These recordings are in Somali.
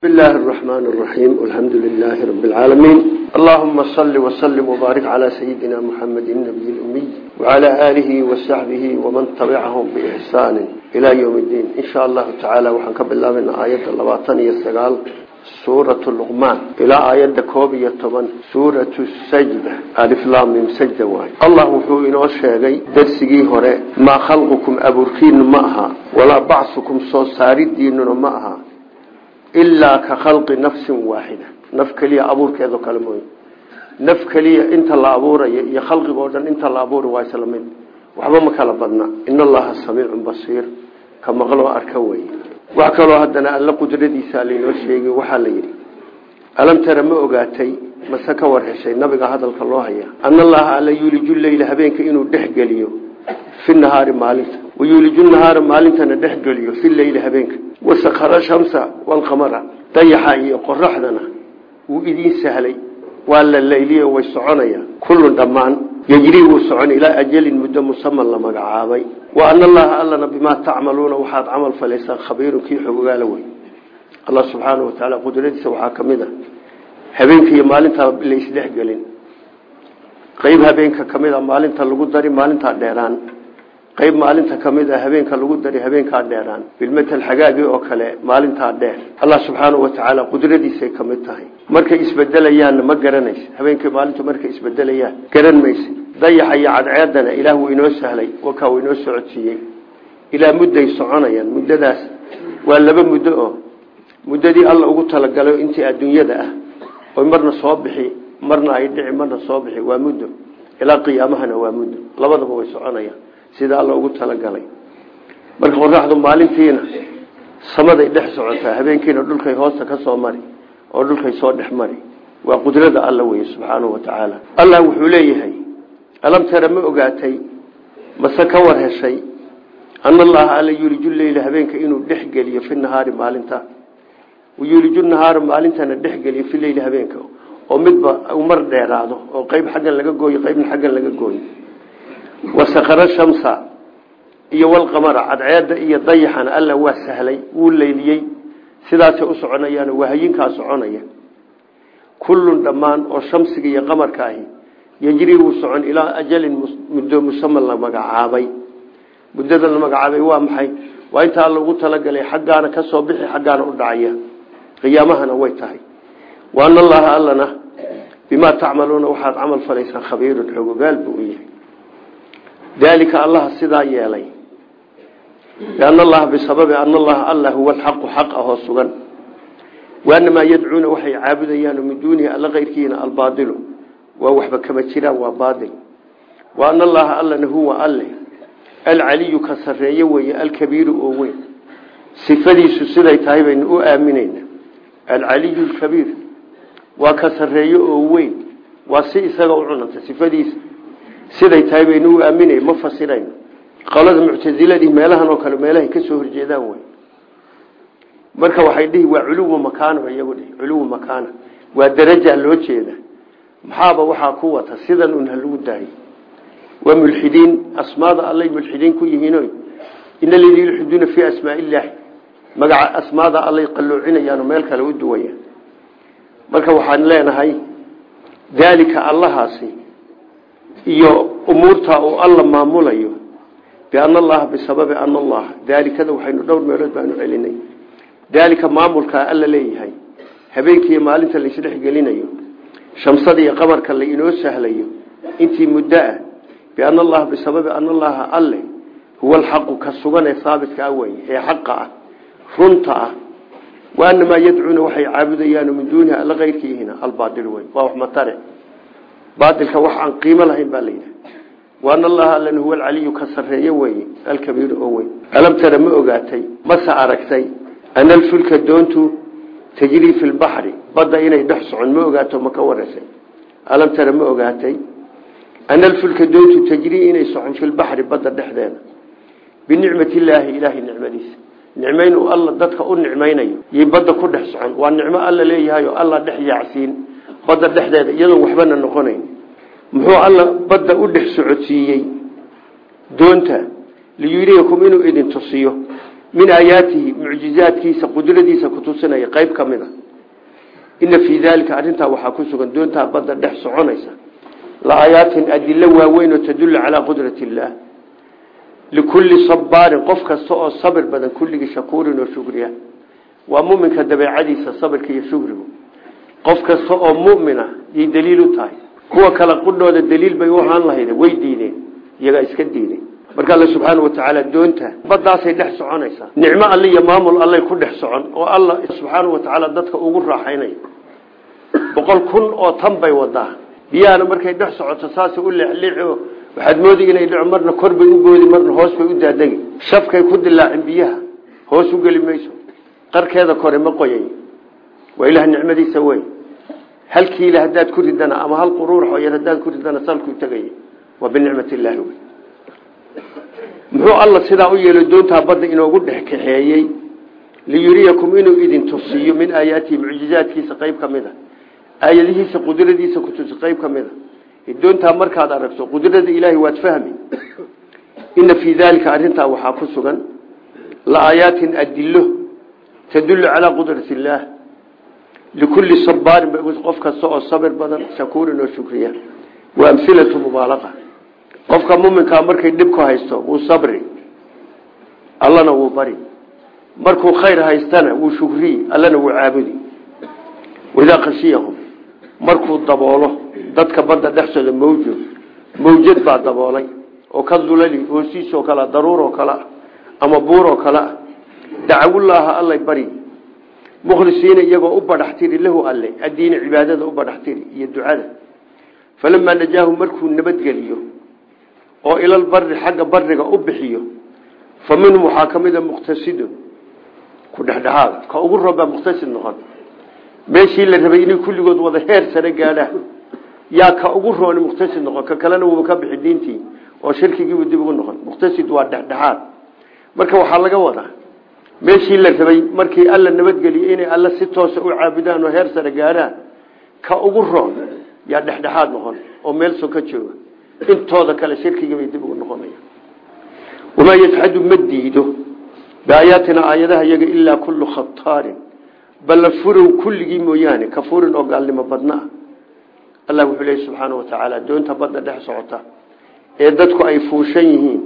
بسم الله الرحمن الرحيم والحمد لله رب العالمين اللهم صل وسلم وبارك على سيدنا محمد النبي الأمي وعلى آله وصحبه ومن تبعهم بإحسان إلى يوم الدين إن شاء الله تعالى وحنكب الله من آية اللباطنية السقال سورة اللقمان إلى آية كوبية طبعا سورة السجدة ألف لام من سجدة واحد الله وحوين وشيغي درسي هراء ما خلقكم أبركين معها ولا بعثكم صوصاري دين معها ilaa ka khalqi nafsin waaxida naf keliya abuurkeedo kale mooy naf keliya inta la abuurayo iyo khalqiga oo dhan inta la abuura waa isla mid waxba ma kala badna in allaha samiicun basiir ka maqloo arka wey wax kaloo haddana alla qudradiisa laynoo sheegay waxaa la yidhi alam tara ma ogaatay mase ka war heshay nabiga hadalka loo haya ana allaha alla yuuliju habeenka inuu dhexgeliyo fi nahaari maalinta wayuuliju nahaara maalintana dhexgeliyo fi leyli habeenka. Wasakara shamsa walqamara dayaxa iyo qoraxdana wuu idiin sahlay. Waa la layliye way soconayaan kullun dhammaan yejrii wuu socon ilaa ajalin muddo musaman la magacaabay. Wa ana allaha allana bimaa tacmaluuna waxaad camal falaysaan khabiirun kii xogogaala wey allah subxaanau watacaala qudradiisa waxaa ka mid a habeenka iyo maalintaa la isdhexgelin. Qeyb habeenka ka a maalinta lagu dari maalintaa dheeraan qayb maalinta ka mid a habeenka lagu dari habeenkaa dheeraan bilmatal xagaagii oo kale maalintaa dheer. Allah subxaanau watacaala qudradiisay ka mid tahay. Markay isbedelayaanna ma garanaysa habeenkii maalintu markay isbedelayaan garan maysa dayaxa iyo cadceedana ilaah wuu inoo sahlay wakaa uu inoo socodsiiyey. Ilaa mudday soconayaan muddadaas waa laba muddo oo muddadii alla ugu talagalay intii adduunyada ah. Oy marna soo bixi marna ay dhici marna soo bixi waa muddo. Ilaa qiyaamahana waa muddo. Labadaba way soconayaan sida alla ugu talagalay. Marka qoraxdu maalintiina samaday dhex socotaa habeenkiina dhulkay hoosta ka soo mari oo dhulkay soo dhex mari waa qudrada alla weye subxaanahu watacaala allah wuxuu leeyahay alam tara ma ogaatay mase ka war heshay ana allaha alla yuuliju leyla habeenka inuu dhexgeliyo fi nahaari maalinta. Yuuliju nahaara maalintana dhexgeliyo fi leyli habeenka oo midba mar dheeraado oo qeyb xaggan laga gooyo qeybna xaggan laga gooyo wasakara shamsa. Iyo walqamara cadceeda iyo dayaxana alla waa sahlay wuu leyliyey sidaasay u soconayaan wahayinkaa soconaya. Kullun dhammaan oo shamsiga iyo qamarka ahi yejrii wuu socon ilaa ajalin muddo musaman la magacaabay. Muddada la magacaabay waa maxay? Waa intaa lagu talagalay xaggaana ka soo bixi xaggaana u dhacaya. Qiyaamahana way tahay. Wa ana allaha allana bimaa tacmaluuna waxaad camal falaysaan khabiirun xogogaal buu u yahay dalika allaha sidaa yeelay. Biana allaha bisababi ana allaha alla huwa alxaqu xaq ahoo sugan waanamaa yadcuuna waxay caabudayaan min duunihi alla keyrkiina albaadilu. Waa waxba kama jiraan waa baadil. Wa ana allaha allana huwa alle. Alcaliyu ka sareeye weeye alkabiiru oo weyn. Sifadiisu siday tahay baynu u aaminayna alcaliyu lkabiir waa ka sareeye oo weyn. Waa si isaga u cunanta siday tahay baynu u ma fasirayno qolada muctasiladii meelahan oo kale meelahay ka soo horjeedaan wey marka waxay dhihi waa culuwu makaana iyagu dhihi. Culuwu makaana. Waa daraja loo jeeda. Maxaaba waxaa ku wata sidan un halagu daayo waa mulxidiin asmaada allay mulxidiin ku yihiin ina ladii yulxiduuna fii asmaa illaahi magaca asmaada allay qalloocinayaano meel kale u duwayaan. Marka waxaan leenahay daalika allahaasi iyo umuurta uu alla maamulayo biana allaha bisababi ana allaha daalikada waxaynu dhowr meelood baanu celinay. Daalika maamulkaa alla leeyahay habeenkiiyo maalinta laisdhexgelinayo shamsada iyo qamarka la inoo sahlayo intii muddo ah biana allaha bisababi ana allaha alle huwa alxaqu ka sugan ee haabitka ah ee xaqa ah runta ah. Waanamaa yadcuuna waxay caabudayaan min duunihi alla keyrkiihina albaadil wey waa wax matare baadilka wax aan qiimo lahayn baa layidhaha waana allaha allan huwa alcaliyu ka sarreeye weeye alkabiiru oo weyn alam tara ma ogaatay mase aragtay ana alfulka doontu tajrii fi lbaxri badda inay dhex socon ma ogaato ma ka waresay alam tara ma ogaatay ana alfulka doontu tajrii inay socon fi lbaxri badda dhexdeeda. Binicmati illaahi ilaahay nicmadiisa. Nicmayn uu alla dadka u nicmaynayo yay badda ku dhex socon. Waa nicmo alla leeyahay oo alla dhex yaacsiin badda dhexdeeda iyadoon waxbana noqonayn. Muxuu alla badda u dhex socodsiiyey? Doonta liyuriyakum inuu idin tusiyo min aayaatihi mucjizaadkiisa qudradiisa kutusinaya qayb ka mid a. Ina fii daalika arrintaa waxaa ku sugan doontaa badda dhex soconaysa. La aayaatin adilo waaweyn oo tadullu calaa qudrati illaah likulli sabaarin qof kasta oo sabir badan kulligii shakuurin oo shukriya. Waa muminka dabeecadiisa sabirka iyo shukrigu qof kasta oo mumina yay daliil u tahay. Kuwa kale qudhooda daliil bay u ahaan way diideen iyagaa iska diideen. Marka alle subxaana watacaala doonta baddaasay dhex soconaysaa. Nicmo alle iyo maamul allay ku dhex socon oo alla subxaana watacaala dadka ugu raaxaynaya. Boqol kun oo tan bay wadaa biyahana markay dhex socoto saas u leexleexo waxaad moodi inay dhico marna kor u boodi marna hoos bay u daadegi shafkay ku dilaacin biyaha hoos u geli qarkeeda kore ma qoyay waa ilaah nicmadiisa wey hal kiila haddaad ku ridana ama hal quruurax oo yar haddaad ku ridana salkuu tegay waa binicmati illaahi wey muxuu alla sidaa u yeelo doontaa badda inoogu dhex kaxeeyey? Liyuriyakum inuu idin tusiyo min aayaatihi mucjizaadkiisa qayb ka mid a. Aayadihiisa qudradiisa kutusi qayb ka mid a. Doontaa markaad aragto qudrada ilaahay waad fahmi. Ina fii daalika arrintaa waxaa ku sugan la adilo tadullu calaa qudrati likulli sabaarin qof kasta oo sabir badan shakuurin oo shukriya wa amhilatu mubaalaqa qofka muminkaa markay dhib ku haysto wuu sabri allana wuu bari markuu khayr haystana wuu shukriyi allana wuu caabudi waidaa khashiyahum markuu daboolo dadka badda dhexsooda mawjo mawjad baa daboolay oo ka dulali hoosiisoo kale daruur oo kale ama buur oo kale dacawullaaha allay bari mukhlisiina iyagoo u badhaxtiri lahu alle addiina cibaadada u badhaxtiri iyo ducada falamaa najaahu markuu nabadgeliyo oo ilal bari xagga bariga u bixiyo fa minhum waxaa ka mid a muqtasidun ku dhexdhexaada ka ugu robbaa muqtasid noqon meeshii la rabay inay kulligood wada heer sare gaadhaan yaa ka ugu rooni muqtasid noqon ka kalena wuuba ka bixi diintii oo shirkigiibu dib ugu waa dhexdhexaad marka waxaa laga wadaa meeshii la rabay markii alla nabadgeliyey inay alla si toosa u caabudaan oo heer sare gaadhaan ka ugu roon yaa dhexdhexaad noqon oo meel soo ka jooga. Intooda kale shirkigibay dib ugu noqonaya wamaa yajxadu ma diido biaayaatina aayadaha iyaga ilaa kullu khataarin balla furow kulligii mooyaane kafuurin oo gaalnimo badna. Ah allah wuxuu leeya subxaana wa tacaala doonta badda dhex socota ee dadku ay fuushan yihiin.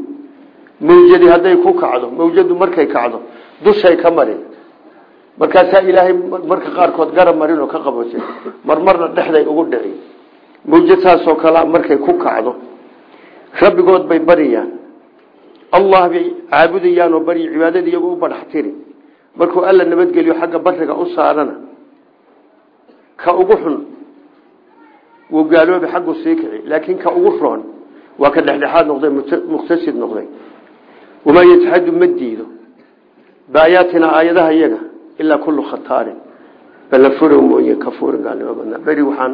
Mawjadi hadday ku kacdo mawjadu markay kacdo dushay ka marin. Markaasaa ilaahay marka qaarkood garab marin oo ka qaboosay marmarna dhexday ugu dhici mawjad saasoo kalea markay ku kacdo. Rabbigood bay bariyaan. Allah bay caabudayaan oo baryi cibaadada iyagoo u badhaxtiri markuu alla nabadgeliyo xagga bariga u saarana ka ugu xun wuu gaaloobi xaggu sii kici. Laakiin ka ugu roon waa ka dhexdhexaad noqday muqtasid noqday. Wamaa yajxadu ma diido baayaatina aayadaha iyaga ilaa kullu khataarin balla furow mooye ka furin gaalnimo badnaa beri waxaan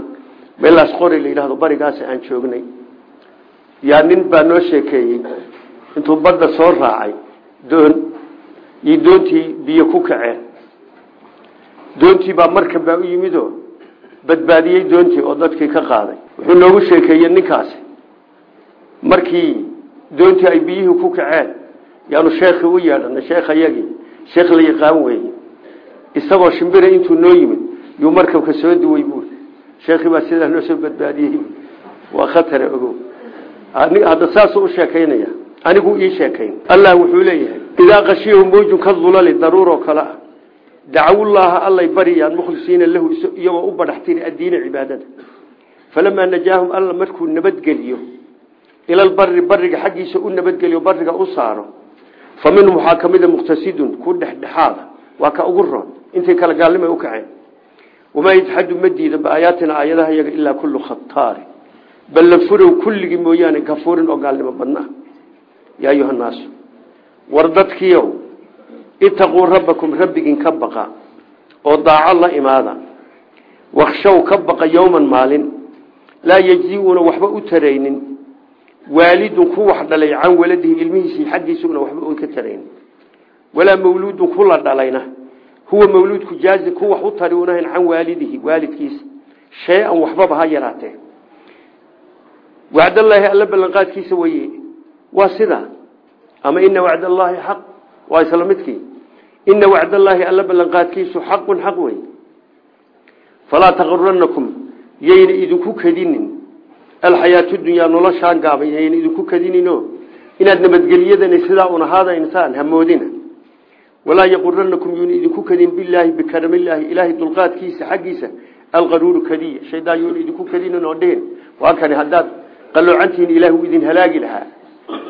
meelaas qori la yidhahdo barigaasi aan joognay yaa nin baa noo sheekeeyey intuu badda soo raacay doon iyo doontii biyo ku kaceen doontii baa markab baa u yimidoo badbaadiyey doontii oo dadkii ka qaaday wuxuu noogu sheekeeyey ninkaasi markii doontii ay biyihii ku kaceen yaanu sheekhii u yeedhanay sheekhayagii sheekh la yaqaan weeye. Isagoo shimbira intuu noo yimid yuu markabka soo duway buui sheekhii baa sidaa noo soo badbaadiyey? Waa khatara ogow. Hadda saasuu u sheekaynaya. Anigu ii sheekayn. Allah wuxuu leeyahay idaa qashiyahum mawjun ka dulali daruuroo kale ah dacawullaaha allay bariyaan mukhlisiina lahu iyagoo u badhaxtiri addiina cibaadada. Falamaa najaahum alla markuu nabadgeliyo ilalbari bariga xaggiisa u nabadgeliyo bariga u saaro fa minhum waxaa ka mida muqtasidun ku dhexdhexaada waa ka ugu roon intay kala gaalnimay u kaceen wamaa yajxadu ma diido biaayaatina aayadaha iyaga ilaa kullu khataari bal la furow kulligii mooyaane kafuurin oo gaalnimo badnaa yaa ayuha naasu war dadkiiow itaquu rabbakum rabbigiin ka baqa oo daaco la imaada wakshow ka baqa yowman maalin laa yejzi-uuna waxba u taraynin waalidun ku wax dhalay can waladihi ilmihiisii xaggiisuuna waxba un ka taraynin walaa mawluudun kula dhalayna. Huwa mawluudku jaazi ku wax u tari unahayn can waalidihi waalidkiisa. Shay-an waxbaba ha yaraatee. Wacdallaahi alla ballanqaadkiisa weye waa sidaa ama ina wacd allaahi xaq waa isla midkii. Ina wacdallaahi alla ballanqaadkiisu xaqun xaq wey falaa taquranakum yayna idinku kadinin alxayaatu dunyaa noloshaan gaaban yayna idinku kadinino. Inaad nabadgelyadani sidaa un ahaadaysaan hamoodina walaa yaquranakum yuuna idinku kadin bilaahi bikaramilaahi ilaahay dulqaadkiisa xaggiisa alqaruuru kadiya. Shaydaan yuuna idinku kadinin oo dhihin waa kani haddaad qaloocantihiin ilaah uu idin halaagi lahaa.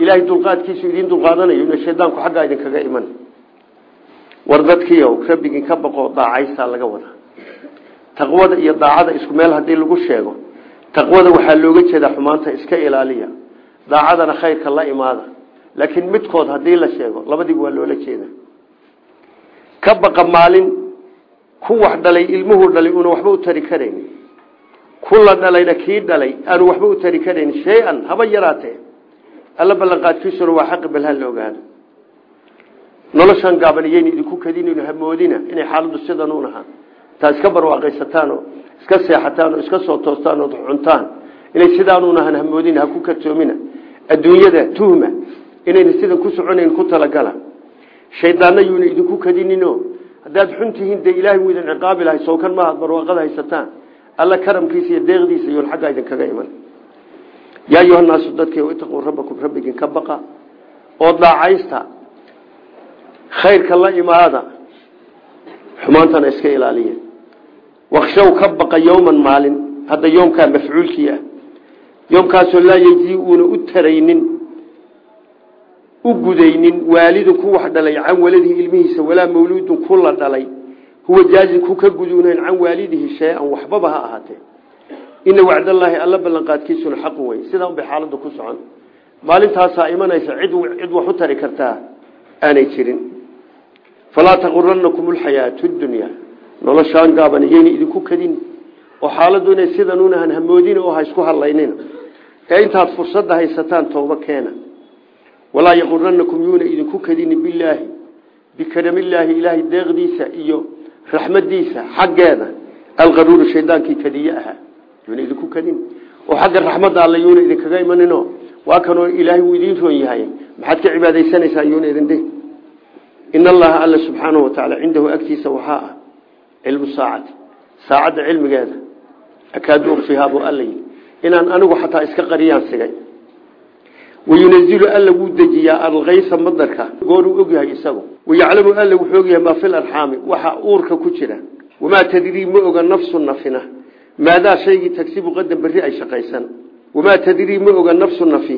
Ilaahay dulqaadkiisu idin dulqaadanayo ina shaydaanku xaggaa idinkaga iman. War dadkiio rabbigin ka baqoo daacaysaa laga wadaa. Taqwada iyo daacada isku meel haddii lagu sheego taqwada waxaa looga jeedaa xumaanta iska ilaaliya. Daacadana khayrka la imaada. Laakiin midkood haddii la sheego labadiiba waa loola jeeda ka baqa maalin ku wax dhalay ilmuhu dhalay una waxba u tari karayn ku la dhalayna kii dhalay aanu waxba u tari karayn shay-an haba yaraatee. Alla ballanqaadkiisuna waa xaqi bal ha la ogaado. Noloshan gaaban iyayna idinku kadinayno hamoodina inay xaaladdu sidan un ahaa taa iska barwaaqaysataan oo iska seexataan iska soo toostaan oo cuntaan. Inay sidaanuun ahaan hamoodina ha ku kartoomina adduunyada tuhma inayna sidan ku soconayn ku talagala. Shaydaanna yuuna idinku kadinino. Haddaad xun tihiin dee ilaahay wuu idin ciqaabi lahay sookan maaha ad barwaaqada haysataan. Alla karamkiisa iyo deeqdiisa iyoon xaggaa iman. Yaa ayuhanaasu dadkii itaquu rabbakum rabbigin ka baqa. Oo daacaysta khayrka la imaada xumaantana iska ilaaliya wakshaw ka baqa yowman maalin. Hadda yoomkaa mafcuulkii ah. Yoomkaasoo laa yejii uuna u taraynin u gudaynin. Waalidun ku wax dhalay can waladihi ilmihiisa walaa mawluudun ku la dhalay. Huwa jaazin ku ka guduunayn can waalidihi shay-an waxbaba ha ahaatee. Ina wacdallaahi alla ballanqaadkiisuna xaqun wey sidaa unbay xaaladdu ku socon. Maalintaasaa imanaysa cid wax u tari kartaa aanay jirin. Falaa taquranakum alxayaatu dunya noloshaan gaaban iyayna idinku kadin oo xaaladdu inay sidanuunahan hamoodin oo ha isku hadlaynin. Ee intaad fursadda haysataan tooba keena. Walaa yaquranakum yuuna idinku kadini bilaahi bikaramillaahi ilaahay deeqdiisa iyo raxmadiisa xaggeeda. Alqaruuru shaydaankii kadiye ahaa yuuna idinku kadin oo xagga raxmadda alle yuuna idinkaga imanino. Waa kanoo ilaahay wuu idiin roon yahay. Maxaad ka cibaadaysanaysaan yuuna idin dhih in allaha alla subxaanahu watacaala cindahu agtiisa waxaa ah cilmu saacati saacadda cilmigeeda. Akaadu ukfihaa buu alla inaan anigu xataa iska qariyaan sigay. Wayunazilu alla wuu dejiyaa alkaysa madarka gooruu ogyahay isagu. Wayaclamu alla wuxuu ogyahay maa fil arxaami. Waxa uurka ku jira. Wamaa tadrii ma oga nafsu nafina. Maadaa shaygii tagsibu qadan berri ay shaqaysan. Wamaa tadrii ma oga nafsu nafi.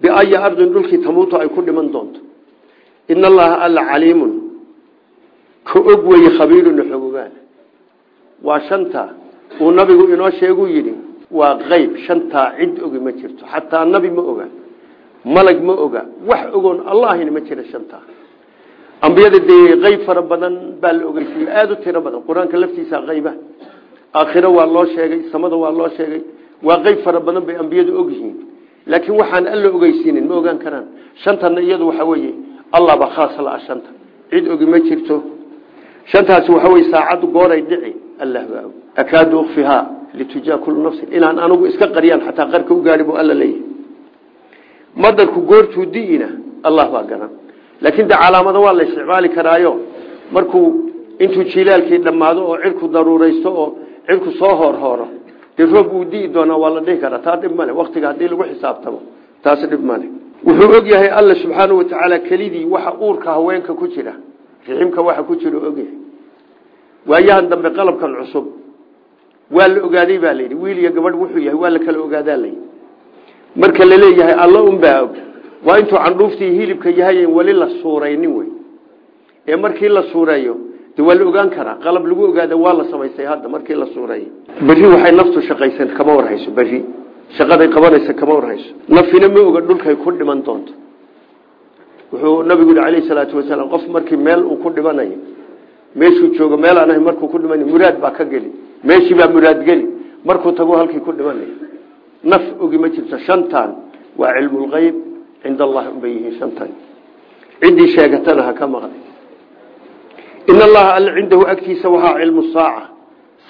Biaya ardin dhulkii tamuutu ay ku dhiman doonto. In allaha alla caliimun ka og weeye khabiiruna xogogaan waa shanta uu nabigu inoo sheeguu yidhi waa qeyb shantaa cid ogi ma jirto xataa nabi ma oga malag ma oga wax ogoon allahina ma jira shantaa ambiyada dee qeyb fara badan baa la ogeysiiye aada u tiro badan. Qur'aanka laftiisa qeyba aakhiro waa loo sheegay samada waa loo sheegay. Waa qeyb fara badan bay ambiyadu ogyihiin laakiin waxaan alla ogeysiinin ma ogaan karaan. Shantana iyadu waxa weeye allah baa khaas la cid ogi jirto shantaasi waxa weye saacaddu gooray dhici. Allah baa og akaadu ukfihaa litujaa kullu nafsin inaan anigu iska qariyaan xataa qarka u gaari buu alla leeyahay. Madarku goortuu di'ina allah baa garan. Laakiin de calaamada waa la isticmaali karaayo. Markuu intuu jilaalkii dhammaado oo cirku daruuraysto oo cirku soo hoorhooro dee roob uu di'i doonaa waa la dhihi karaa. Taa dhib male waktiga haddii lagu xisaabtamo taasi dhib male wuxuu og yahay alla watacaala kelidii waxa uurka haweenka ku jira riximka waxa ku jira ogyahay. Waayahan dambe qalabkan cusub. Waa la ogaaday baa layidhi wiil iyo gabadh wuxuu yahay waa la kala ogaadaa layidhi marka la leeyahay alla unbaa og. Waa intuu candhuuftii hilibka yahay weli la suuraynin wey. Ee markii la suureeyo de waa la ogaan karaa. Qalab lagu ogaada waa la samaystay hadda markii la suureeyo berri waxay naftu shaqaysan kama warhayso berri. Shaqaday qabanaysa kama warhayso nafina ma oga dhulkay ku dhiman doonto wuxuu nabigu yihi calayhi salaatu wasalaam qof markii meel uu ku dhimanayo meeshuu joogo meel aan ahay markuu ku dhimanayo muraad baa ka geli meeshii baa muraad geli markuu tago halkii ku dhimanayo naf ogi ma jirto shantan waa cilmulgeyb cinda allahi unbay yihiin shantan. Ciddii sheegatana ka maqlay in allaha alla cindahu agtiisa waxaa cilmu saaca.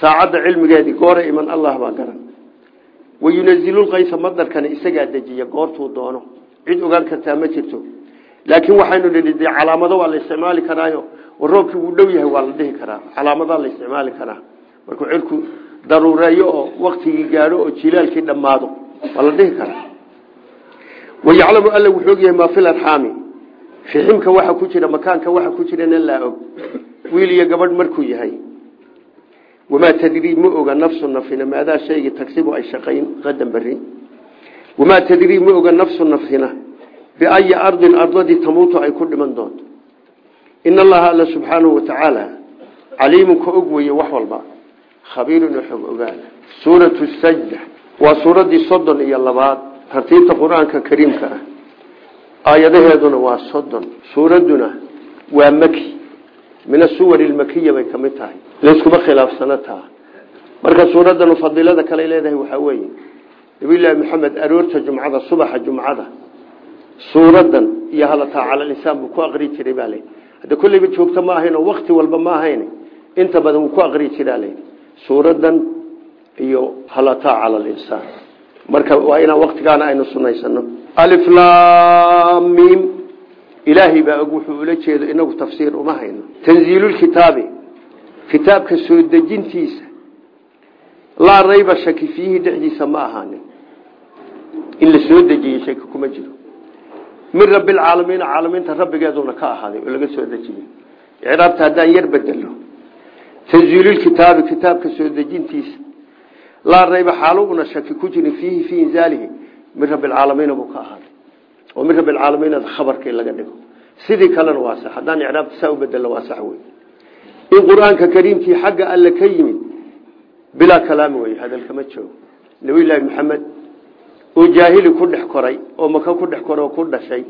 Saacadda cilmigeedii iman allah baa garan. Wayunazilu lkaysa madarkana isagaa dejiya goortuu doono. Cid ogaan kartaa ma jirto laakiin waxaynu nihi dee calaamado waa la isticmaali karaayo roobkii wuu dhow yahay waa la dhihi karaa. Calaamadaa la isticmaali karaa. Markuu cirku daruureeyo oo waktigii gaadho oo jilaalkii dhammaado waa la dhihi karaa. Wayaclamu alla wuxuu ogyahay maa fil arxaami. Riximka waxa ku jira makaanka waxa ku jirana laa og. Wiil iyo gabadh markuu yahay. Wamaa tadrii ma oga nafsu nafina maadaa shaygii tagsibu ay shaqayn qadan beri wamaa tadrii ma oga nafsu nafsina biayi ardin ardadii tamuutu ay ku dhiman doonto in allaha alla subxaanahu watacaala caliimun ka og weeye wax walba khabiirun oo xog ogaana suuratu sajda waa suuraddii soddon iyo labaad tartiibta qur'aanka kariimka ah aayadaheeduna waa soddon suuradduna waa maki min asuwar ilmakiya bay ka mid tahay layskuma khilaafsano taa marka suuraddanu fadiilada kale leedahay waxaa weeye nabiyullaahi maxamed aroorta jumcada subaxa jumcada suuradan iyo halataa cala linsaan buu ku aqri jiray baa leyii hadda kolleyba joogto ma ahayn oo walba ma ahayn inta badan wuu ku aqri jiraa suuradan iyo halataa cala linsaan marka waa inaan waktigaana aynu sunaysano aliflamim ilaahay baa og wuxuu ula jeedo inagu tafsiir uma hayno. Tanziilulkitaabi kitaabka soo dejintiisa. Laa rayba shaki fiihi dhexdiisa ma ahaanin. In la soo dejiyey shaki kuma jiro min rabbilcaalamiina caalamiinta rabbigeeduna ka ahaaday oo laga soo dejiyey icraabta haddaan yar bedelo tanziilulkitaabi kitaabka soo dejintiisa. Laa rayba xaalo una shaki ku jirin fiihi fii inzaalihi. Min rabbilcaalamiina buu ka ahaaday. Oo min rabbilcaalamiina khabarkii laga dhigo. Sidii kalena waa sax. Haddaan icraabta saa u waa sax wey in qur'aanka xagga alle ka yimid bilaa kalaami wey hadalkama joogo. Nabiyullaahi maxamed oo jaahili ku dhex koray oo maka ku dhex koray oo ku dhashay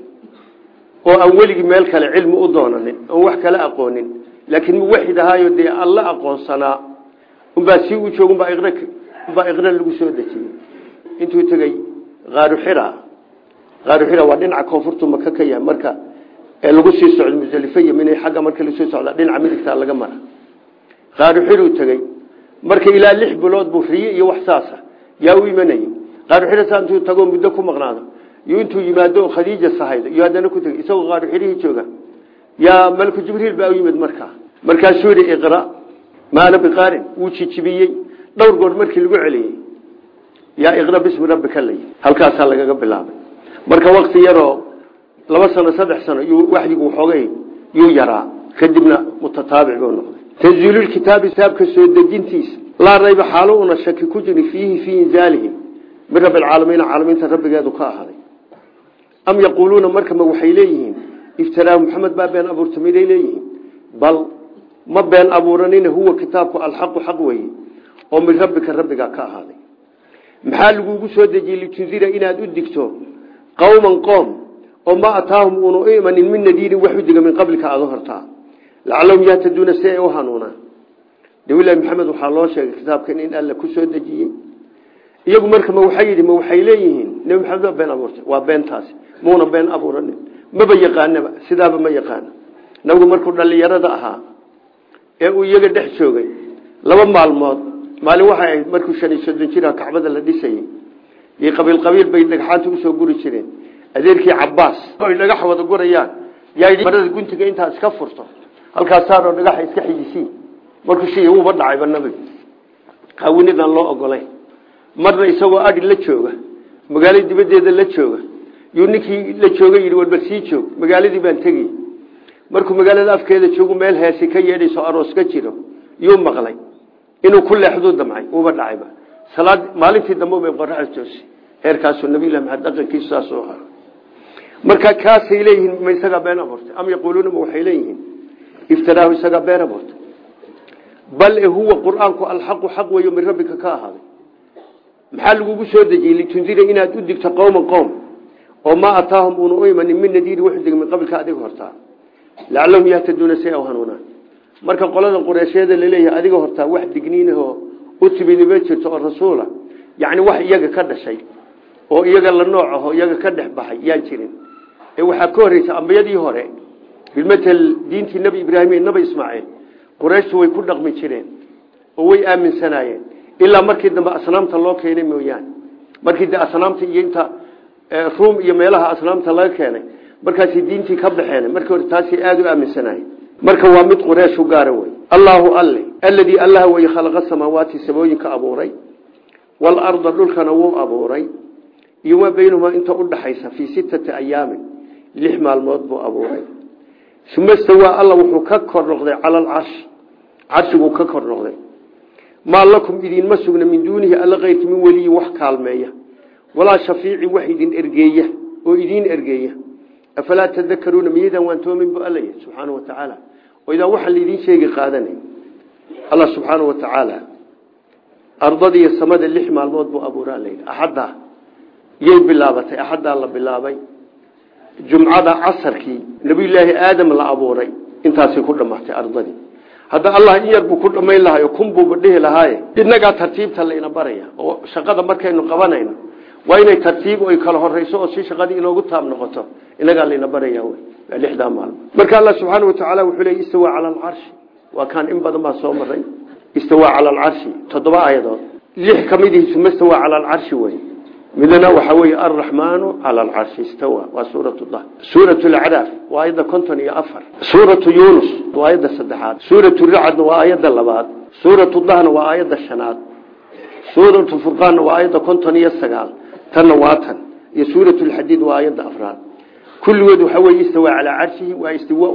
oo aan weligii meel kale cilmi u doonanin oon wax kale aqoonin. Laakiin muwaxid ahaayo dee alla aqoonsanaa unbaa sii u joog umbaa iqra umbaa iqra lagu soo dejiyey. Intuu tegey qaaru xira qaaru xira waa dhinaca koonfurtu maka ka yahay marka ee lagu sii socdo musdalife iyo minay xagga marka la soo socda dhinaca midigtaa laga mara. Qaaru xiruu tegey marka ilaa lix bilood buu riye iyo wax saasa yaa u imanayay qaaruxirasa intuu tagoo muddo ku maqnaado. Iyo intuu yimaado khadiija sahaydo iyo haddana ku tegey isagoo qaaruxirihii jooga. Yaa malku jibriil baa u yimid markaa markaasuu yihi iqra maana biqaarin wuu jijibiyey. Dhowr goor markii lagu celiyey yaa iqra bismi rabbika lay. Halkaasaa lagaga bilaabay. Marka wakti yaroo laba sano saddex sano waxyigu waxoogay yuu yaraa. Kadibna mutataabic buu noqday. Tanziilulkitaabi kitaabka soo dejintiisa laa rayba xaalo shaki ku jirin fiihi fii inzaalihi min rabbilcaalamiina caalamiinta rabbigeedu ka ahaaday am yaquuluuna markama waxay leeyihiin iftaraahu maxamed baa been abuurta miday leeyihiin. Bal ma been abuuranina huwa kitaabku alxaqu xaq weye oo min rabbika rabbigaa ka ahaaday maxaa lagugu soo dejiyey? Litundira inaad u digto qowman qoom oo ma ataahum uunu u imanin min nadiirin wax u diga min qablika aada hortaa lacalahum yahtaduuna si u hanuunaan nabilahi maxamed waxaa sheegay kitaabkan in alla ku soo dejiyey iyagu marka ma waxay yidhi ma waxay leeyihiin? Nebi maxamed baa been abuurtay waa beentaasi. Muuna been abuuranin. Maba yaqaanaba sidaaba ma yaqaano nabigu markuu dhallinyarada ahaa ee uu iyaga dhex joogay laba maalmood maalin waxay ahayd markuu shan iyo soddon jira kacbada la dhisayey iyo qabiil qabiil bay dhagxaanta u soo guri jireen. Adeerkii cabaas ay dhagax wada gurayaan. Yaa marada guntiga intaa iska furto. Halkaas dhagaxa iska xijisiin markuu shi uuba dhacayba nabigu hawinidaan loo ogolay marna isagoo adhi la jooga magaalada dibadeeda la jooga yuu ninkii la jooga yidhi walba sii joog magaaladii baan tegey markuu magaalada afkeeda joogu meel heesi ka yeedhayso aroos ka jiro yuu maqlay. Inuu ku leexduu damcay uuba dhacayba. Salaad maalintii dambe bay qoraxda toosi heerkaasuu nabilah maxamed dhaqankiisu saasuu ahaa. Marka kaasay leeyihiin ma isagaa been abuurtay. Am yaquuluuna ma waxay leeyihiin? Iftaraahu isagaa been abuurtay. Bal huwa qur'aanku alxaqu xaq weeyo min rabbika ka ahaaday maxaa lagugu soo dejiyey? Litundira inaad u digto qowman qowm oo maa ataahum uuna u imanin min nadiiri wuxuu dig min qabilka adiga hortaa lacalahum yahtaduuna si aw hanuunaan. Marka qoladan qureysheeda la leeyahay adiga hortaa wax digniinahoo u timidima jirto oo rasuula yacni wax iyaga ka dhashay oo iyaga la nooc aho iyaga ka dhex baxay yaan jirin. Ee waxaa ka horreysa ambiyadii hore bilmatel diintii nebi ibraahim iyo nebi ismaaciil qurayshtu way ku dhaqmi jireen oo way aaminsanaayeen ilaa markii dambe asnaamta loo keenay mooyaane markii de asnaamta iyo inta ruum iyo meelaha asnaamta laga keenay markaasay diintii ka baxeen markii hore taasay aada u aaminsanahay. Marka waa mid qureesh u gaara wey allaahu alle alladii allah wey khalaqa samaawaati samooyinka abuuray waalarda dhulkana wuu abuuray iyo maa baynahumaa inta udhaxaysa fii sittati ayaamin lix maalmood buu abuuray. Uma stawaa alla wuxuu ka kor noqday cala alcarshi carshiguu ka kor noqday maa lakum idinma sugna min duunihi alla keyrki min weliyin wax kaalmeeya. Walaa shafiicin wax idin ergeeya oo idiin ergeeya. Afalaa tadakaruuna miyadan waan toomin bu alla yidhi subxaana wa tacaala. Oo idaa waxaan laidiin sheegi qaadanay. Allah subxaana wa tacaala ardadiiyo samada lix maalmood buu abuuraa layidhi axaddaa yay bilaabatay axaddaa la bilaabay. Jumcada casarkii nabiyulaahi aadam la abuuray. Intaasay ku dhammaatay hadda allah in yar buu ku dhammayn lahayo kun buuba dhihi lahaaye innagaa tartiibta layna baraya oo shaqada markaynu qabanayno. Waa inay tartiib ay kala horeyso oo si shaqadii inoogu taab noqoto. Inagaa layna baraya lixdaa maalmo marka alla subxaana wa tacaala wuxuu leey istawaa cala alcarshi waa kaan in badan baa soo maray. Istawaa cala alcarshi toddoba aayadood. Lix ka midihiisu ma stawaa cala alcarshi wey midna waxaa weeye alraxmaanu cala alcarshi istawa waa suurat dah suurat lcadaaf waa aayadda konton iyo afar. Suuratu yunus waa aayadda saddexaad. Suuratu racadna waa aayadda labaad. Suuratu dahna waa aayadda shanaad. Suuratu furqaanna waa aayadda konton iyo sagaal. Tanna waa tan. Iyo suurat lxadiid waa aayadda afraad. Kulligood waxaa weye istawaa calaa carshihi waa istiwa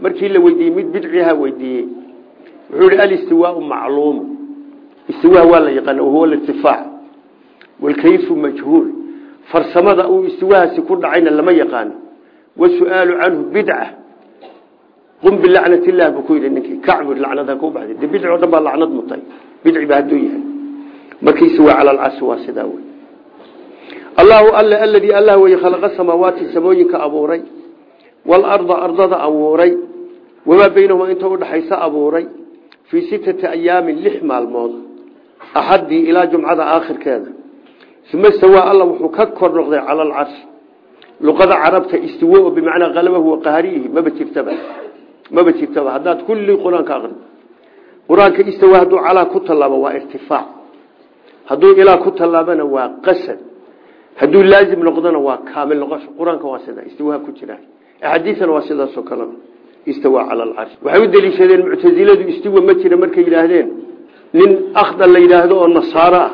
markii la weydiiyey mid bidciha weydiiyey wuxuu ihi alistiwaau macluumu istiwaa waa la yaqaana wahuwa lirtifaac walkayfu majhuul. Farsamada uu istiwahaasi ku dhacayna lama yaqaano wasu'aalu canhu bidca. Qum bilacnat illah buu ku yidhi ninkii. Kacbur lacnada ku baxday. De bidci o dhan baa lacnad mutay. Bidci ba hadduu yahay. Markii istiwaa cala alcarshi waa sidaa wey allahu alle aladii allah weye khalaqa samaawaati samooyinka abuuray waalarda ardada abuuray wamaa baynahumaa inta udhaxaysa abuuray fii sittati ayaamin lix maalmood axaddii ilaa jumcada aakhirkeeda. Uma stawaa alla wuxuu ka kor noqday cala alcarshi luqada carabta istiwo oo bimacnaa halabahu wa qahriyihi maba jirtaba maba jirtaba haddaad kulli qur'aanka aqri qur'aanka istawa hadduu calaa ku tallaabo waa irtifaac. Hadduu ilaa ku tallaabana waa qasad. Hadduu laazim noqdona waa kaamil noqosho. Qur'aanka ku jira axaadiisana waa sidaasoo kale. Istawa cala alcarshi waxay u deliishadeen muctasiladu istiwa ma jira markay yidhaahdeen. Nin akhda la yidhaahdo oo nasaaro ah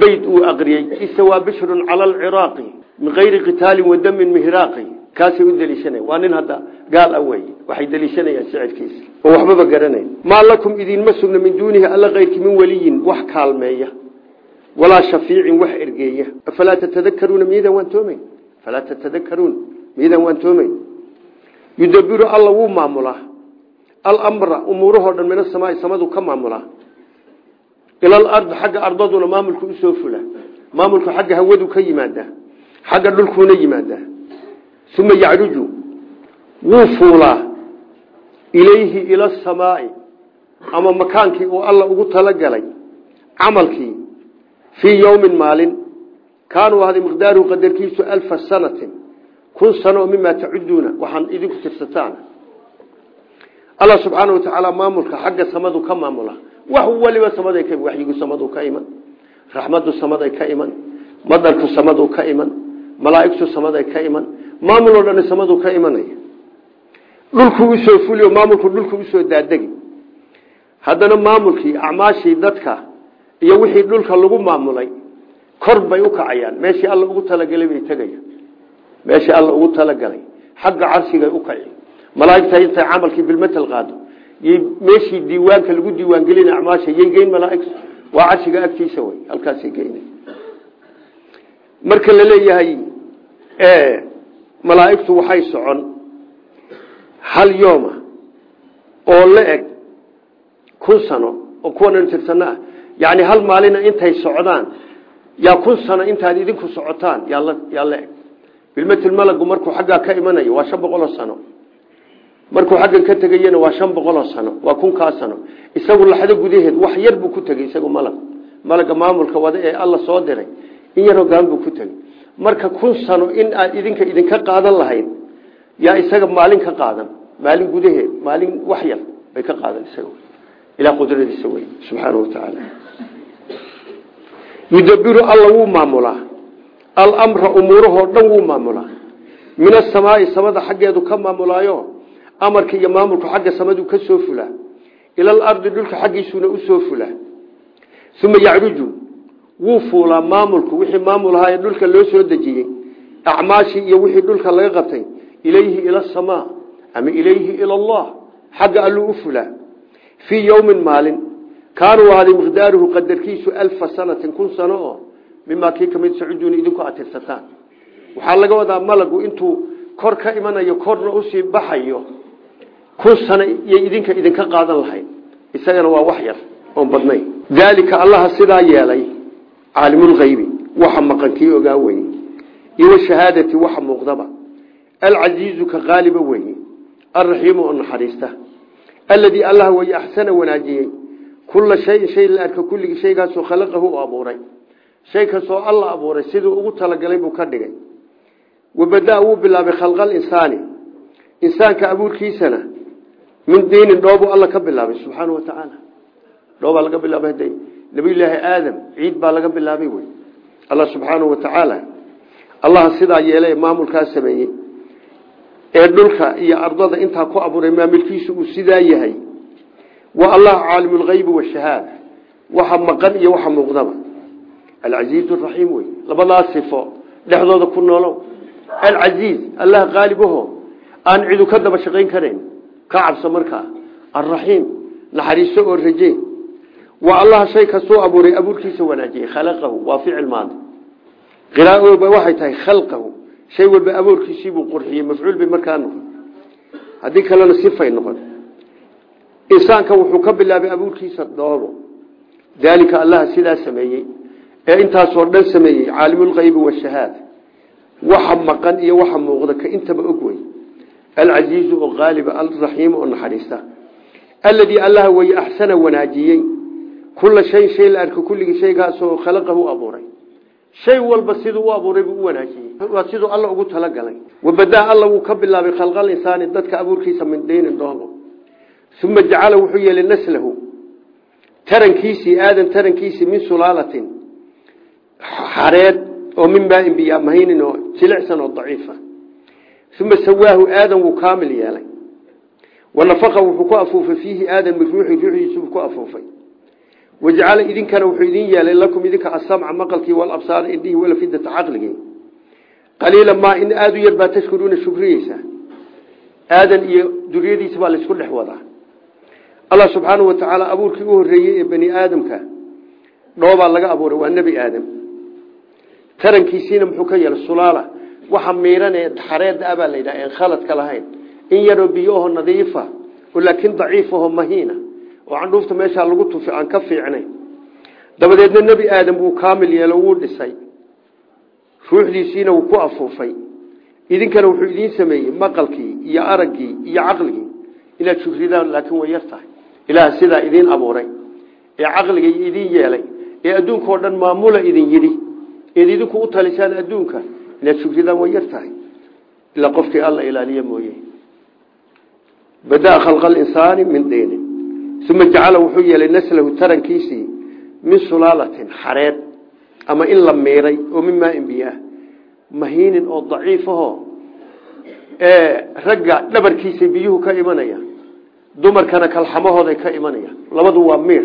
beyt uu aqriyey istawaa bishrun cala alciraaqi min kayri qitaalin wa damin mihraaqi kaasay u deliishanaya waa nin hadda gaal ah waxay deliishanayaan shicirkiisa oo waxbaba garanayn maa lakum idinma sugna min duunihi alla kayrki min weliyin wax kaalmeeya. Walaa shafiicin wax ergeeya. Afalaa tatadakaruuna miyadan waan toomayn falaa miyadan waan toomayn yudabiru alla wuu maamulaa. Alamra umuurahoo dhan min asamaai samadu ka maamulaa. Ila alardi xagga ardaduna maamulku u soo fula maamulku xagga hawadu ka yimaadaa. Xagga dhulkuuna yimaadaa. Uma yacruju. Wuu fuulaa. Ilayhi ila asamaai ama makaankii uu alla ugu talagalay. Camalkii. Fii yowmin maalin. Kaanuu ahday miqdaaruhu qadarkiisu alfa sanatin kun sano mimaa tacuduuna waxaan idinku tirsataan. Allah subxaana watacaala maamulka xagga samadu ka maamula. Wax waliba waxyigu samadu ka iman raxmadu samaday ka iman madarku samadu ka iman malaa'igtu samaday ka iman maamul oo dhan samadu ka imanaya dhulku u soo fuliyo maamulku dhulku u soo daadegi haddana maamulkii acmaashii dadka iyo wixii dhulka lagu maamulay kor bay u kacayaan. Alla meeshii alla ugu talagalay. Xagga carsigay u kaci malaaigta intay camalkii bilmatal qaado. Meeshii diiwaanka lagu diiwaangelina acmaasha yay geyn malaaigtu. Waa carshiga agtiisa wey halkaasay geyna marka la leeyahay malaaigtu waxay socon hal yooma oo la eg kun sano oo kuwan tirsano ah. Yani hal maalina intay socdaan yaa kun sano intaad idinku socotaan yaa la eg bilmatil malagu markuu xaggaa ka imanayo waa shan boqoloo sano. Markuu xaggan ka tegayena waa shan boqoloo sano waa kunkaa sano. Isagu laxdo gudaheed wax yar buu ku tegey isagu malag. Malaga maamulka wada ee alla soo diray in yar hogaan buu ku tegey marka kun sano in aad idinka idinka qaadan lahayd yaa isaga maalin ka qaadan. Maalin gudaheed maalin wax yar bay ka qaadan isaga ilaa qudradiisa wey subxaana wa tacaala yudabiru alla wuu maamulaa alamra umuurahoo dhan wuu maamulaa. Min asamaai samada xaggeedu ka maamulaayo amarka iyo maamulku xagga samadu ka soo fulaa. Ila alardi dhulka xaggiisuuna u soo fulaa. Uma yacruju wuu fuulaa maamulku wixii maamul ahaa ee dhulka loo soo dejiyey acmaashii iyo wixii dhulka laga qabtay ilayhi ila asamaa ama ilayhi ila allah xagga alluu u fulaa. Fii yowmin maalin kaanuu ahaaday miqdaaruhu qadarkiisu alfa sanatin kun sano oo mimaa kii ka mid sacuduuna idinku atirsataan waxaa laga wadaa malagu intuu kor ka imanayo korna u sii baxayo kun sano iyo idinka idinka qaadan lahayd isagana waa wax yar oon badnayn. Daalika allaha sidaa yeelay caalimulkaybi waxa maqankii ogaa weye iyo washahaadati waxa muuqdaba. Alcasiizu ka qaaliba weye alraxiimu oo naxariista alladii allah weye axsana wanaajiyey kula shayin shay la arka kulligii shaygaasoo khalaqahu u abuuray shay kastoo alla abuuray siduu ugu talagalay buu ka dhigay. Wabadaa wuu bilaabay khalqal insaani. Insaanka abuurkiisana min diinin dhoobu alla ka bilaabay subxaana watacaala dhoobaa laga bilaabay hada nabiyulaahi aadam ciid baa laga bilaabay wey. Allah subxaana watacaala allaha sidaa yeelay maamulkaa sameeyey. Ee dhulka iyo ardada intaa ku abuuray maamulkiisu uu sidaa yahay. Waa allah caalim lgaybi washahaada waxa maqan iyo waxa muuqdaba alcasiiz raxiim wey labadaas sifo dhexdooda ku noolow alcasiiz allah qaalibaho aan cidu ka daba shaqayn karayn ka cabso markaa alraxiim naxariiso oo raje waa allaha shay kastuu abuuray abuurkiisa wanaajiyey khalaqahu waa ficil maadi qiraa'oba waxay tahay khalqahu shay walba abuurkiisiibuu qurxiyey mafcuul bay markaa noqon haddii kalena sifay noqon insaanka wuxuu ka bilaabay abuurkiisa dhoobo ee intaasoo dhan sameeyey caalimulkaybi washahaada waxa maqan iyo waxa muuqda ka intaba og wey alcasiizu oo qaaliba alraxiimu oo naxariista. Alladii allaha weye axsana wanaajiyey. Kula shayin shay la arka kulligii shaygaasoo khalaqahu abuuray. Shay walba siduu u abuuray buu u wanaajiyey. Waa siduu alla ugu talagalay. Wabadaa alla wuu ka bilaabay khalqal insaani dadka abuurkiisa min diinin dhoobo uma jacala wuxuu yeelay naslahu. Tarankiisii aadan tarankiisii min sulaalatin xareed oo min maain biyaa mahaynin oo jilicsan oo daciifa. Uma sawaahu aadan wuu kaamil yeelay. Wanafaqa wuxuu ku afuufay fiihi aadan min ruuxi ruuxiisubuu ku afuufay. Wajacala idinkana wuxuu idin yeelay lakum idinka asamca maqalkii walabsaara indhihii walafidata caqligii. Qaliila maa in aada u yar baa tashkuruuna shukriyeysa aadan iyo duriyadiisa baa laysku dhex wadaa. Allah subxaanau watacaala abuurkii u horeeyey ee bani aadamka dhoobaa laga abuuray waa nebi aadam tarankiisiina muxuu ka yeelay sulaala. Waxa miiran ee xareeda abaa la yidhaha en khaladka lahayn. In yaroo biyoaho nadiifa oo laakiin daciifaho mahiina oo candhuufta meeshaa lagu tufi aan ka fiicnayn. Dabadeedna nebi aadam wuu kaamil yeelo wuu dhisay. Ruuxdiisiina wuu ku afuufay. Idinkana wuxuu idiin sameeyey maqalkii iyo araggii iyo caqligii. Inaad shukridaan laakiin way yar tahay. Ilaah sidaa idiin abuuray. Ee caqliga idiin yeelay. Ee adduunkao dhan maamula idin yidhi eed idinku u talisaan adduunka inaad shukridaan way yar tahay ilaa qofkii alla ilaaliye mooye. Badaa khalqa alinsaani min diini uma jacala wuxuu yeelay naslahu tarankiisii min sulaalatin xareed. Ama in la miiray oo min maain biyaah mahiinin oo daciifaho. Ragga dhabarkiisa biyuhu ka imanaya. Dumarkana kalxamahooday ka imanaya. Labadu waa miir.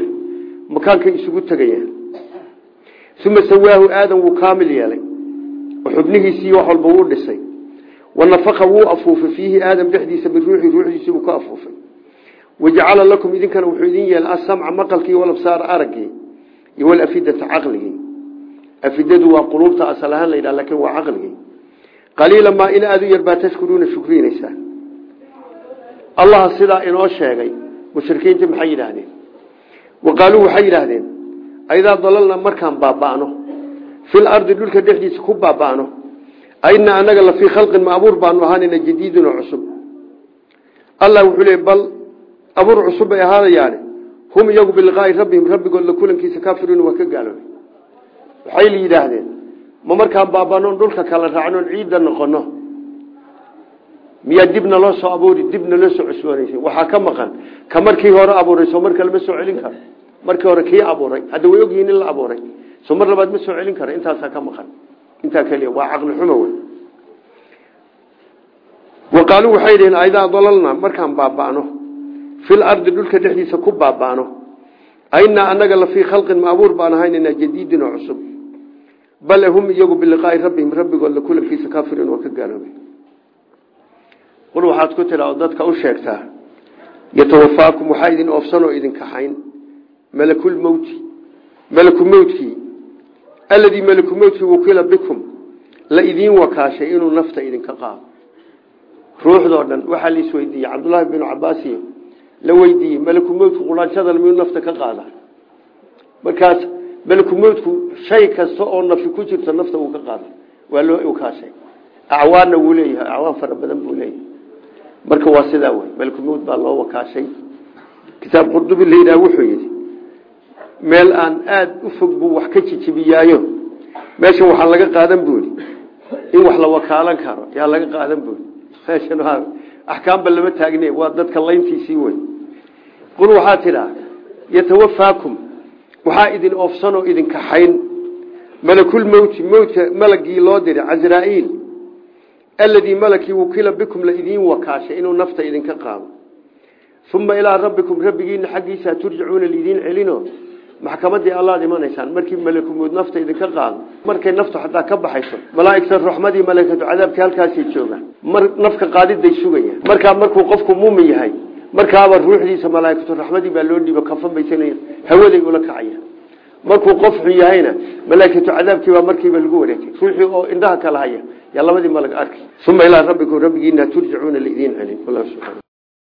Makaankay isugu tegayaan uma sawaahu aadan wuu kaamil yeelay. Oo xubnihiisii wax walba wuu dhisay. Wanafaqa wuu afuufay fiihi aadam dhexdiisa min ruuxi ruuxdiisii uu ka afuufay. Wajacala lakum idinkana wuxuu idin yeelay asamca maqalkii walabsaara araggii iyo walafidata caqligii. Afidadu waa quluubta asal ahaan la yidhaha laakiin waa caqligii. Qaliila maa in aada u yar baa tashkuruuna shukrinaysaa sidaa inoo sheegay mushrikiintii maxay yidhaahdeen? Wa qaaluu waxay aidaa dalalna markaan baaba'no fil ardi dhulka dhexdiisa ku baaba'no aina anaga la fii khalqin ma abuur baanu ahaanayna jadiidin oo cusub allah wuxuu leey bal abuur cusub bay ahaadayaane hum iyagu biliqaai rabbihim rabbigood la kulankiisa kaafiruuna waa ka gaaloobay waxay la yidhaahdeen ma markaan baabanoon dhulka kala raacnoon ciidda noqono miyaa dib naloo soo abuuri dib naloo soo cusboonaysa waxaa ka maqan ka markii hore abuurayso marka lama soo celin karo markii hore kii abuuray hadda way ogyihiin in la abuuray soo mar labaad ma soo celin kara intaasaa ka maqan. Intaa keliya waa caqli xumo wey wa waxay dhiheen aidaa dalalnaa markaan baaba'no fil ardi dhulka dhexdiisa ku baaba'no ainaa anaga la fii khalqin maabuur baan ahaynanaa jadiidin oo cusub. Hum iyagu biliqaai rabbihim rabbigood la kulankiisa kaafiriin oo ka gaaloobay. Qul waxaad ku tidha oo dadka u sheegtaa yatawafaakum waxaa idin oofsanoo idin kaxayn malakulmowti malaku mowtkii alladii malaku mowtkii wakiila bikum la idiin wakaashay inuu nafta idinka qaado ruuxdoo dhan waxaa la isweydiiyey cabdullaahi binu cabaasiyo la weydiiyey malaku mowtku quraanshada miyuu nafta ka qaada markaas malaku mowtku shay kasta oo nafi ku jirto nafta uu ka qaada waa loo wakaashay acwaanna wuu leeyahay acwaan fara badan buu leeyahay marka waa sidaa wey meel aan aada u fog buu wax ka jijibiyaayo. Meeshan waxaa laga qaadan buuri in wax la wakaalan karo yaa laga qaadan buuri meeshan axkaamba lama taagne waa dadka layntiisii wey qul waxaa tidhaa yatawafaakum waxaa idin oofsanoo idin kaxayn. Malakulmowti mowtka malagii loo diray casraa-iil aladii malakii wukila bikum la idiin wakaashay inuu nafta idinka qaado. Uma ilaa rabbikum rabbigiina xaggiisa turjacuuna lidiin celino maxkamadii allaad imanaysaan markii malakumowd nafta idinka qaado markay naftu xataa ka baxayso malaaigta raxmadii malaikatu cadaabkii halkaasay joogaan mar nafka qaadiday sugayaan markaa markuu qofku muumin yahay markaaba ruuxdiisa malaaikatu raxmadii baa loo dhiibo kafanbaysan hawaday ula kacaya. Markuu qof xun yahayna malaaikatu cadaabkiibaa markiiba lagu wareejay ruuxii oo indhaha kala haya yaa labadii malag arkay uma ilaa rabbikum rabbigiina turjacuuna lidiin